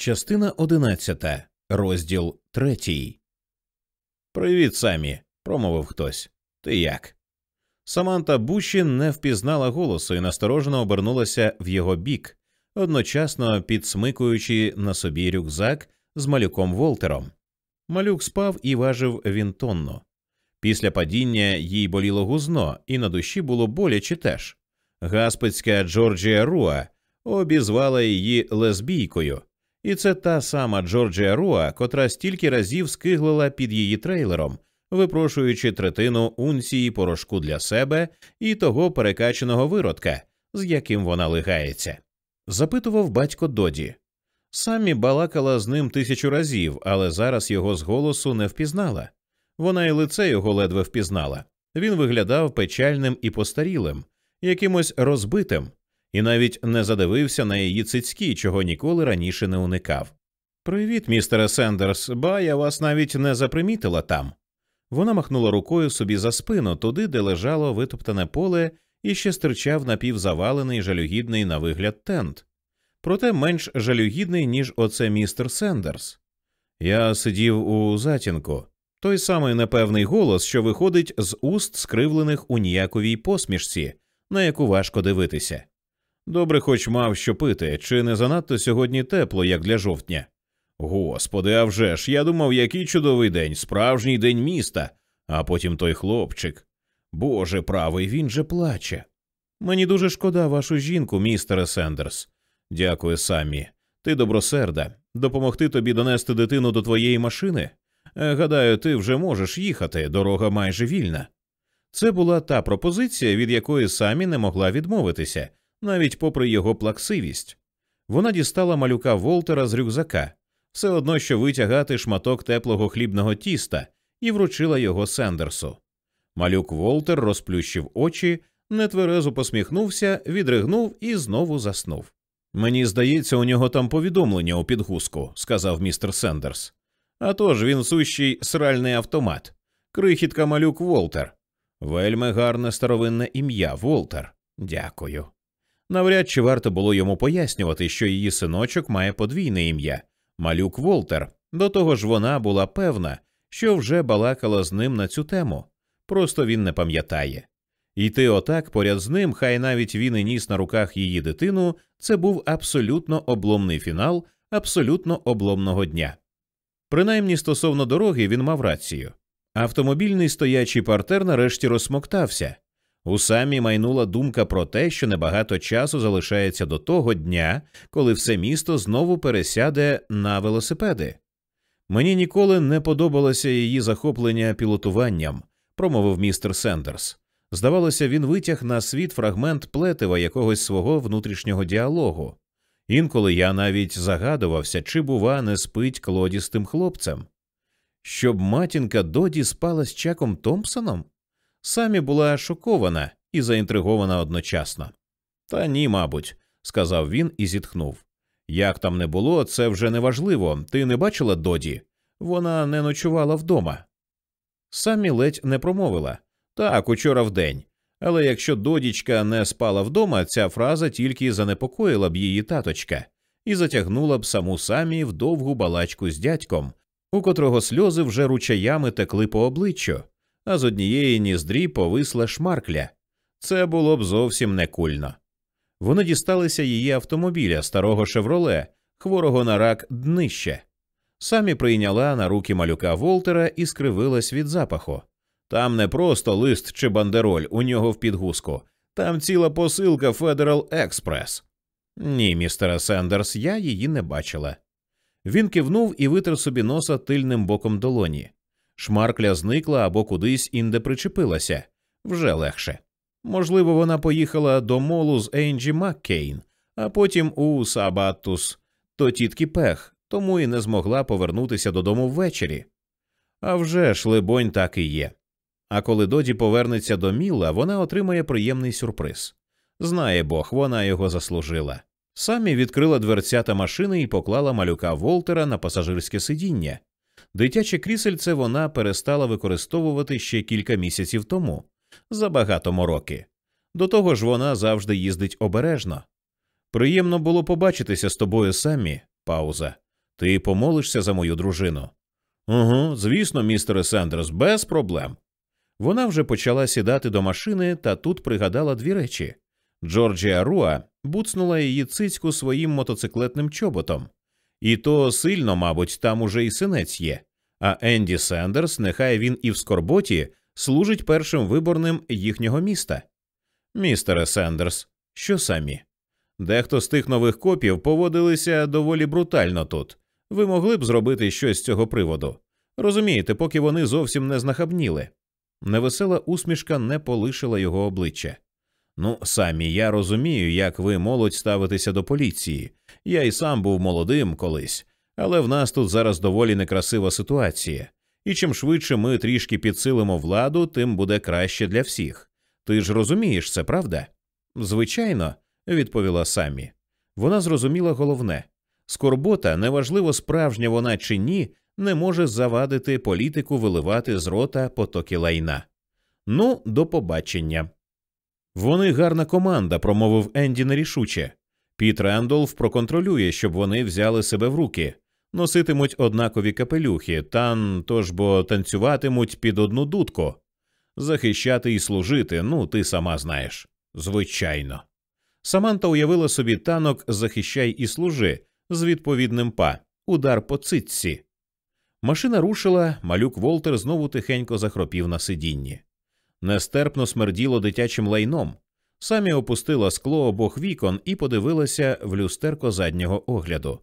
Частина одинадцята, розділ третій. Привіт, самі, промовив хтось. Ти як? Саманта Буші не впізнала голосу і насторожено обернулася в його бік, одночасно підсмикуючи на собі рюкзак з малюком Волтером. Малюк спав і важив він тонну. Після падіння їй боліло гузно, і на душі було боляче теж. Гаспецька Джорджія Руа обізвала її лесбійкою. І це та сама Джорджія Руа, котра стільки разів скиглила під її трейлером, випрошуючи третину унції порошку для себе і того перекаченого виродка, з яким вона лигається. Запитував батько Доді. Самі балакала з ним тисячу разів, але зараз його з голосу не впізнала. Вона і лице його ледве впізнала. Він виглядав печальним і постарілим, якимось розбитим, і навіть не задивився на її цицьки, чого ніколи раніше не уникав. Привіт, містере Сендерс, ба я вас навіть не запримітила там. Вона махнула рукою собі за спину, туди, де лежало витоптане поле і ще стирчав напівзавалений жалюгідний на вигляд тент. Проте менш жалюгідний, ніж оце містер Сендерс. Я сидів у затінку. Той самий непевний голос, що виходить з уст скривлених у ніяковій посмішці, на яку важко дивитися. Добре, хоч мав що пити, чи не занадто сьогодні тепло, як для жовтня. Господи, а вже ж, я думав, який чудовий день, справжній день міста, а потім той хлопчик. Боже правий, він же плаче. Мені дуже шкода вашу жінку, містере Сендерс. Дякую, самі. Ти добросерда. Допомогти тобі донести дитину до твоєї машини? Е, гадаю, ти вже можеш їхати, дорога майже вільна. Це була та пропозиція, від якої Саммі не могла відмовитися, навіть попри його плаксивість. Вона дістала малюка Волтера з рюкзака, все одно що витягати шматок теплого хлібного тіста, і вручила його Сендерсу. Малюк Волтер розплющив очі, нетверезо посміхнувся, відригнув і знову заснув. Мені здається, у нього там повідомлення у підгузку, сказав містер Сендерс. А тож він сущий сральний автомат, крихітка малюк Волтер. Вельми гарне старовинне ім'я Волтер. Дякую. Навряд чи варто було йому пояснювати, що її синочок має подвійне ім'я малюк Волтер. До того ж, вона була певна, що вже балакала з ним на цю тему, просто він не пам'ятає. Йти отак поряд з ним, хай навіть він і ніс на руках її дитину, це був абсолютно обломний фінал абсолютно обломного дня. Принаймні стосовно дороги він мав рацію. Автомобільний стоячий партер нарешті розсмоктався. У самі майнула думка про те, що небагато часу залишається до того дня, коли все місто знову пересяде на велосипеди. Мені ніколи не подобалося її захоплення пілотуванням, промовив містер Сендерс. Здавалося, він витяг на світ фрагмент плетива якогось свого внутрішнього діалогу. Інколи я навіть загадувався, чи, бува, не спить Клоді з тим хлопцем. Щоб матінка Доді спала з Чаком Томпсоном? Самі була шокована і заінтригована одночасно. Та ні, мабуть, сказав він і зітхнув. Як там не було, це вже не важливо. Ти не бачила Доді? Вона не ночувала вдома. Самі ледь не промовила так, учора вдень. Але якщо додічка не спала вдома, ця фраза тільки занепокоїла б її таточка і затягнула б саму самі в довгу балачку з дядьком, у котрого сльози вже ручаями текли по обличчю, а з однієї ніздрі повисла шмаркля. Це було б зовсім не кульно. Вони дісталися її автомобіля, старого шевроле, хворого на рак днище. Самі прийняла на руки малюка Волтера і скривилась від запаху. Там не просто лист чи бандероль у нього в підгузку, там ціла посилка Федерал Експрес. Ні, містере Сендерс, я її не бачила. Він кивнув і витер собі носа тильним боком долоні. Шмаркля зникла або кудись інде причепилася вже легше. Можливо, вона поїхала до молу з Енджі Маккейн, а потім у Сабаттус, до тітки Пег, тому і не змогла повернутися додому ввечері. А вже ж, либонь, так і є. А коли Доді повернеться до Міла, вона отримає приємний сюрприз. Знає Бог, вона його заслужила. Самі відкрила дверцята машини і поклала малюка Волтера на пасажирське сидіння. Дитяче крісельце вона перестала використовувати ще кілька місяців тому, забагато мороки. До того ж, вона завжди їздить обережно. Приємно було побачитися з тобою самі, пауза. Ти помолишся за мою дружину? Угу, звісно, містере Сендерс, без проблем. Вона вже почала сідати до машини, та тут пригадала дві речі. Джорджія Ру буцнула її цицьку своїм мотоциклетним чоботом. І то сильно, мабуть, там уже і синець є. А Енді Сендерс, нехай він і в скорботі, служить першим виборним їхнього міста. Містере Сендерс, що, Саммі? Дехто з тих нових копів поводилися доволі брутально тут. Ви могли б зробити щось з цього приводу. Розумієте, поки вони зовсім не знахабніли. Невесела усмішка не полишила його обличчя. Ну, самі я розумію, як ви молодь ставитеся до поліції. Я й сам був молодим колись, але в нас тут зараз доволі некрасива ситуація, і чим швидше ми трішки підсилимо владу, тим буде краще для всіх. Ти ж розумієш це, правда? Звичайно, відповіла самі. Вона зрозуміла головне скорбота, неважливо, справжня вона чи ні, не може завадити політику виливати з рота потоки лайна. Ну, до побачення. Вони гарна команда, промовив Енді нерішуче. Піт Рендолф проконтролює, щоб вони взяли себе в руки, носитимуть однакові капелюхи, тан тож бо танцюватимуть під одну дудку. Захищати і служити, ну ти сама знаєш. Звичайно. Саманта уявила собі танок Захищай і служи з відповідним па, удар по цитці. Машина рушила, малюк Волтер знову тихенько захропів на сидінні. Нестерпно смерділо дитячим лайном. Саммі опустила скло обох вікон і подивилася в люстерко заднього огляду.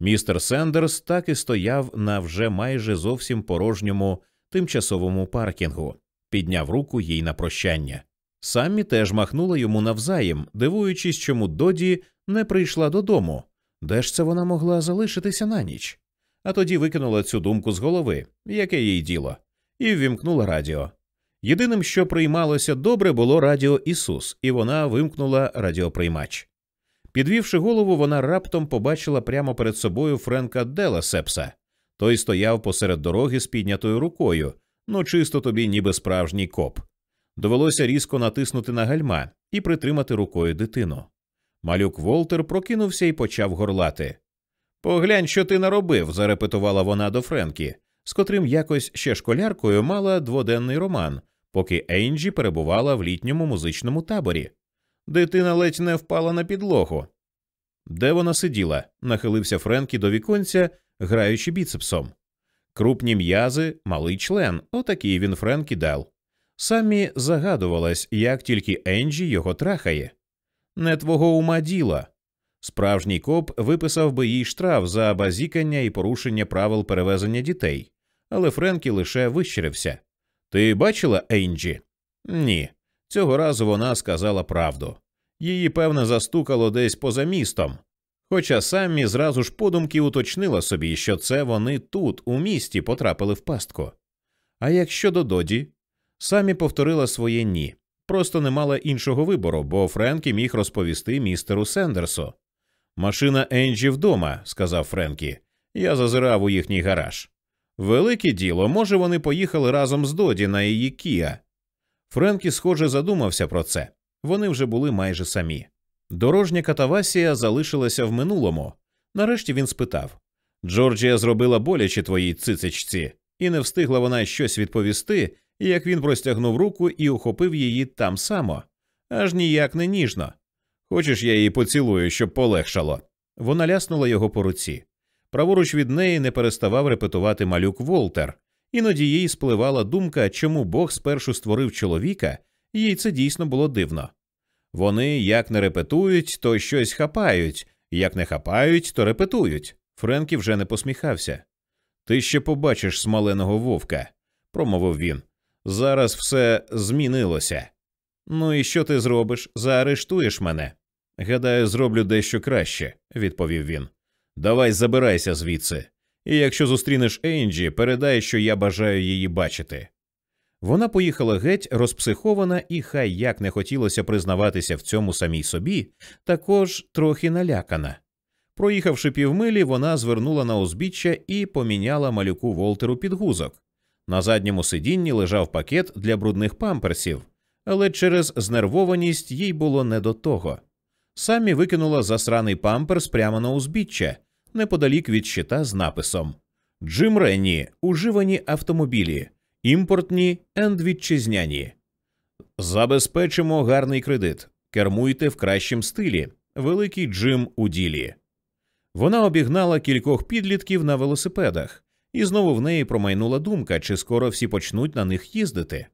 Містер Сендерс так і стояв на вже майже зовсім порожньому тимчасовому паркінгу, підняв руку їй на прощання. Самі теж махнула йому навзаєм, дивуючись, чому Доді не прийшла додому. Де ж це вона могла залишитися на ніч? А тоді викинула цю думку з голови, яке їй діло, і ввімкнула радіо. Єдиним, що приймалося добре, було Радіо Ісус, і вона вимкнула радіоприймач. Підвівши голову, вона раптом побачила прямо перед собою Френка Деласепса. Той стояв посеред дороги з піднятою рукою, ну чисто тобі, ніби справжній коп. Довелося різко натиснути на гальма і притримати рукою дитину. Малюк Волтер прокинувся і почав горлати. Поглянь, що ти наробив, зарепетувала вона до Френкі, з котрим якось ще школяркою мала дводенний роман, поки Енджі перебувала в літньому музичному таборі. Дитина ледь не впала на підлогу. Де вона сиділа? нахилився Френкі до віконця, граючи біцепсом. Крупні м'язи, малий член, отакий він Френкі дал. Самі загадувалась, як тільки Енджі його трахає. Не твого ума діла. Справжній коп виписав би їй штраф за базікання і порушення правил перевезення дітей, але Френкі лише вищирився. Ти бачила Енджі? Ні. Цього разу вона сказала правду. Її, певне, застукало десь поза містом. Хоча самі зразу ж подумки уточнила собі, що це вони тут, у місті, потрапили в пастку. А як щодо Доді, самі повторила своє ні, просто не мала іншого вибору, бо Френкі міг розповісти містеру Сендерсу. Машина Енджі вдома, сказав Френкі. Я зазирав у їхній гараж. Велике діло, може, вони поїхали разом з Доді на її Кія. Френкі, схоже, задумався про це. Вони вже були майже самі. Дорожня катавасія залишилася в минулому. Нарешті він спитав Джорджія зробила боляче твоїй цицечці, і не встигла вона щось відповісти, як він простягнув руку і ухопив її там само, аж ніяк не ніжно. Хочеш, я її поцілую, щоб полегшало. Вона ляснула його по руці. Праворуч від неї не переставав репетувати малюк Волтер, іноді їй спливала думка, чому Бог спершу створив чоловіка, їй це дійсно було дивно. Вони як не репетують, то щось хапають, як не хапають, то репетують. Френкі вже не посміхався. Ти ще побачиш смоленого вовка, промовив він. Зараз все змінилося. Ну і що ти зробиш? Заарештуєш мене? Гадаю, зроблю дещо краще, відповів він. Давай забирайся звідси. І якщо зустрінеш Енджі, передай, що я бажаю її бачити. Вона поїхала геть, розпсихована, і хай як не хотілося признаватися в цьому самій собі, також трохи налякана. Проїхавши півмилі, вона звернула на узбіччя і поміняла малюку Волтеру підгузок. На задньому сидінні лежав пакет для брудних памперсів, але через знервованість їй було не до того. Самі викинула засраний памперс прямо на узбіччя, неподалік від щита з написом Джим Ренні, уживані автомобілі, імпортні енд вітчизняні. Забезпечимо гарний кредит. Кермуйте в кращому стилі. Великий Джим у ділі. Вона обігнала кількох підлітків на велосипедах, і знову в неї промайнула думка, чи скоро всі почнуть на них їздити.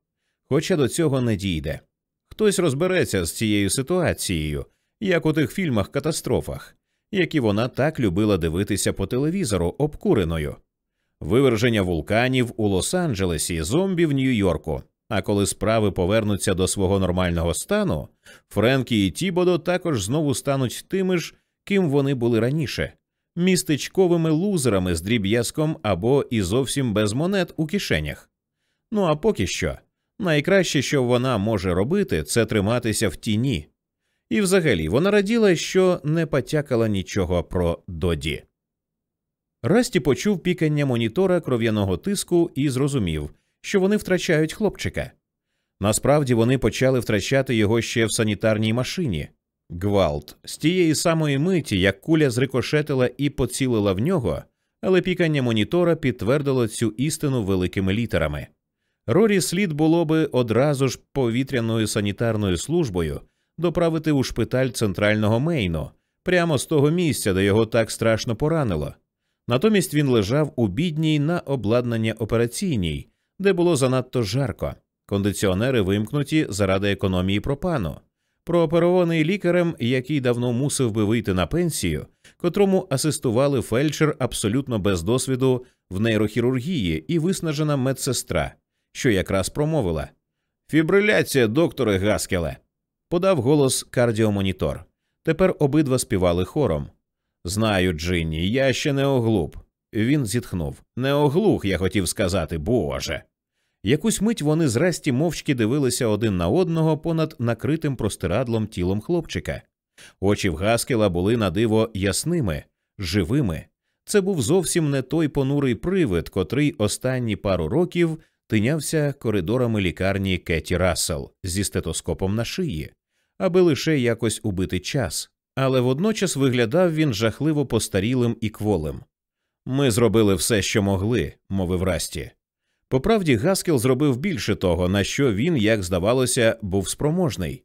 Хоча до цього не дійде. Хтось розбереться з цією ситуацією, як у тих фільмах катастрофах, які вона так любила дивитися по телевізору обкуреною, виверження вулканів у Лос-Анджелесі, зомбі в Нью-Йорку. А коли справи повернуться до свого нормального стану, Френкі і Тібодо також знову стануть тими ж, ким вони були раніше містечковими лузерами з дріб'язком або і зовсім без монет у кишенях. Ну а поки що, найкраще, що вона може робити, це триматися в тіні. І взагалі вона раділа, що не потякала нічого про доді. Расті почув пікання монітора кров'яного тиску і зрозумів, що вони втрачають хлопчика. Насправді вони почали втрачати його ще в санітарній машині. Гвалт з тієї самої миті, як куля зрикошетила і поцілила в нього, але пікання монітора підтвердило цю істину великими літерами. Рорі слід було би одразу ж повітряною санітарною службою доправити у шпиталь центрального Мейну, прямо з того місця, де його так страшно поранило. Натомість він лежав у бідній на обладнання операційній, де було занадто жарко. Кондиціонери вимкнуті заради економії пропану. Прооперований лікарем, який давно мусив би вийти на пенсію, котрому асистували фельдшер абсолютно без досвіду в нейрохірургії і виснажена медсестра, що якраз промовила Фібриляція, докторе Гаскеле. Подав голос кардіомонітор. Тепер обидва співали хором. Знаю, Джинні, я ще не оглуп. Він зітхнув. Не оглух, я хотів сказати, Боже. Якусь мить вони зрасті мовчки дивилися один на одного понад накритим простирадлом тілом хлопчика. Очі в Гаскела були на диво ясними, живими. Це був зовсім не той понурий привид, котрий останні пару років тинявся коридорами лікарні Кеті Рассел зі стетоскопом на шиї, аби лише якось убити час. Але водночас виглядав він жахливо постарілим і кволим. Ми зробили все, що могли, мовив Расті. По правді, Гаскел зробив більше того, на що він, як здавалося, був спроможний.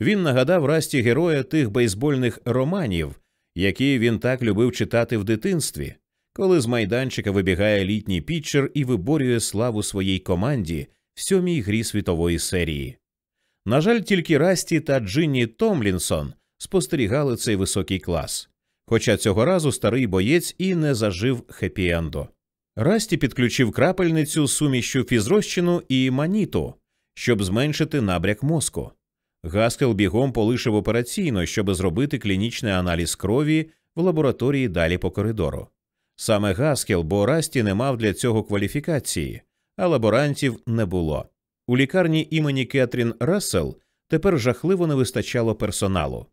Він нагадав Расті героя тих бейсбольних романів, які він так любив читати в дитинстві, коли з майданчика вибігає літній пітчер і виборює славу своїй команді в сьомій грі світової серії. На жаль, тільки Расті та Джинні Томлінсон спостерігали цей високий клас, хоча цього разу старий боєць і не зажив хеппі-енду. Расті підключив крапельницю сумішшю фізрозчину і маніту, щоб зменшити набряк мозку. Гаскел бігом полишив операційно, щоб зробити клінічний аналіз крові в лабораторії далі по коридору. Саме Гаскел, бо Расті не мав для цього кваліфікації, а лаборантів не було. У лікарні імені Кетрін Рассел тепер жахливо не вистачало персоналу.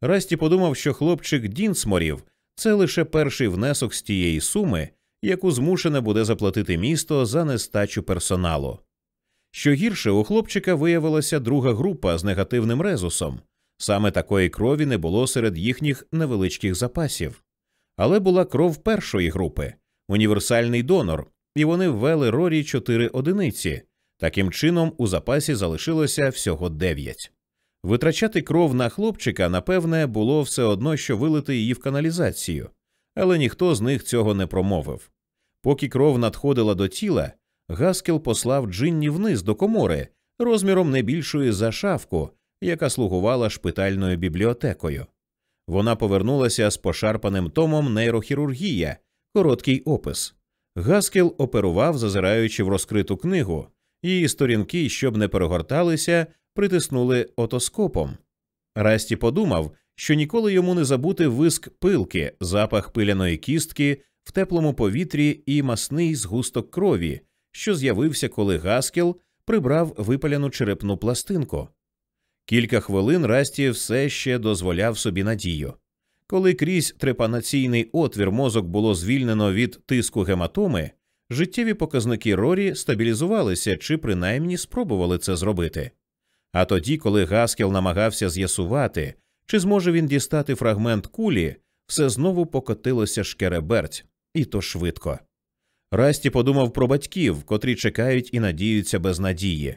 Расті подумав, що хлопчик Дінсморів це лише перший внесок з тієї суми, яку змушене буде заплатити місто за нестачу персоналу. Що гірше, у хлопчика виявилася друга група з негативним резусом. Саме такої крові не було серед їхніх невеличких запасів. Але була кров першої групи універсальний донор, і вони ввели рорі чотири одиниці. Таким чином, у запасі залишилося всього дев'ять. Витрачати кров на хлопчика, напевне, було все одно, що вилити її в каналізацію, але ніхто з них цього не промовив. Поки кров надходила до тіла, Гаскел послав Джинні вниз до комори розміром не більшої за шафку, яка слугувала шпитальною бібліотекою. Вона повернулася з пошарпаним томом нейрохірургія, короткий опис. Гаскел оперував, зазираючи в розкриту книгу, її сторінки, щоб не перегорталися, притиснули отоскопом. Расті подумав, що ніколи йому не забути виск пилки, запах пиляної кістки в теплому повітрі і масний згусток крові, що з'явився, коли Гаскел прибрав випаляну черепну пластинку. Кілька хвилин Расті все ще дозволяв собі надію. Коли крізь трепанаційний отвір мозок було звільнено від тиску гематоми, життєві показники Рорі стабілізувалися чи принаймні спробували це зробити. А тоді, коли Гаскел намагався з'ясувати, чи зможе він дістати фрагмент кулі, все знову покотилося шкереберть, і то швидко. Расті подумав про батьків, котрі чекають і надіються без надії.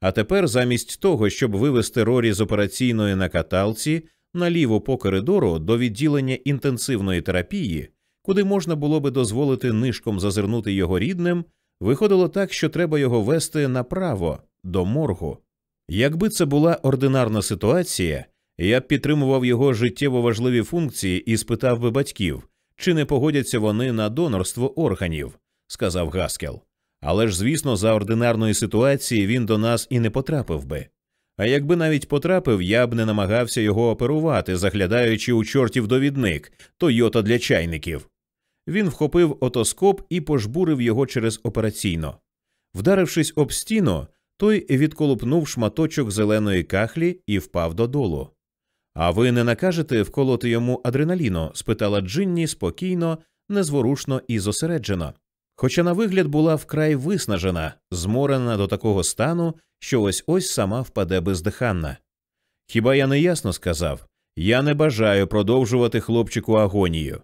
А тепер, замість того, щоб вивести Рорі з операційної на каталці наліво по коридору до відділення інтенсивної терапії, куди можна було би дозволити нишком зазирнути його рідним, виходило так, що треба його вести направо до моргу. Якби це була ординарна ситуація, я б підтримував його життєво важливі функції і спитав би батьків, чи не погодяться вони на донорство органів, сказав Гаскел. Але ж, звісно, за ординарної ситуації він до нас і не потрапив би. А якби навіть потрапив, я б не намагався його оперувати, заглядаючи у чортів довідник Тойота для чайників. Він вхопив отоскоп і пожбурив його через операційно. Вдарившись об стіну, той відколупнув шматочок зеленої кахлі і впав додолу. А ви не накажете вколоти йому адреналіну? спитала Джинні спокійно, незворушно і зосереджено. Хоча на вигляд була вкрай виснажена, зморена до такого стану, що ось ось сама впаде бездиханна. Хіба я не ясно сказав? Я не бажаю продовжувати хлопчику агонію.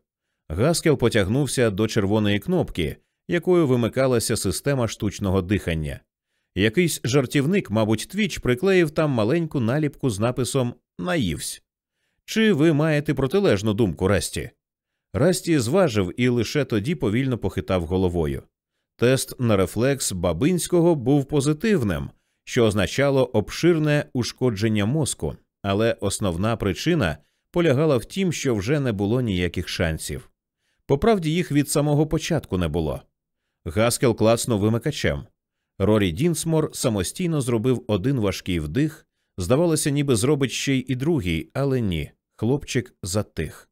Гаскел потягнувся до червоної кнопки, якою вимикалася система штучного дихання. Якийсь жартівник, мабуть, твіч приклеїв там маленьку наліпку з написом Наївсь. Чи ви маєте протилежну думку, Расті? Расті зважив і лише тоді повільно похитав головою. Тест на рефлекс Бабинського був позитивним, що означало обширне ушкодження мозку, але основна причина полягала в тім, що вже не було ніяких шансів. Поправді їх від самого початку не було. Гаскел клацнув вимикачем. Рорі Дінсмор самостійно зробив один важкий вдих, здавалося, ніби зробить ще й другий, але ні. Хлопчик затих.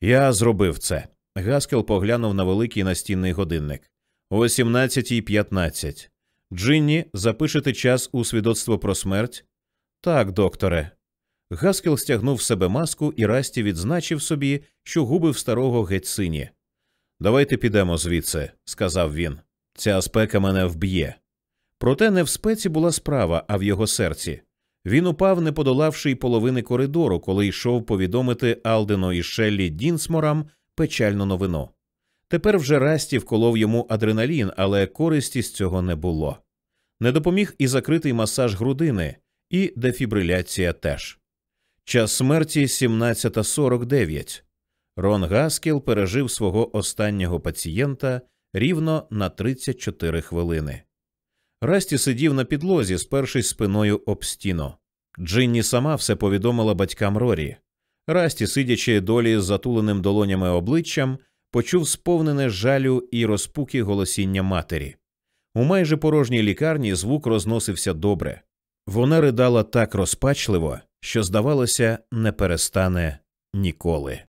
Я зробив це. Гаскел поглянув на великий настінний годинник. О 17.15. Джинні, запишете час у свідоцтво про смерть? Так, докторе. Гаскел стягнув з себе маску і Расті відзначив собі, що губи в старого геть сині. Давайте підемо звідси, сказав він. Ця спека мене вб'є. Проте не в спеці була справа, а в його серці. Він упав, не подолавши й половини коридору, коли йшов повідомити Алдену і Шеллі Дінсморам печальну новину. Тепер вже Расті вколов йому адреналін, але користі з цього не було. Не допоміг і закритий масаж грудини, і дефібриляція теж. Час смерті 17.49. Рон Гаскіл пережив свого останнього пацієнта рівно на 34 хвилини. Расті сидів на підлозі, спершись спиною об стіну. Джинні сама все повідомила батькам Рорі. Расті, сидячи долі з затуленим долонями обличчям, почув сповнене жалю і розпуки голосіння матері. У майже порожній лікарні звук розносився добре. Вона ридала так розпачливо, що, здавалося, не перестане ніколи.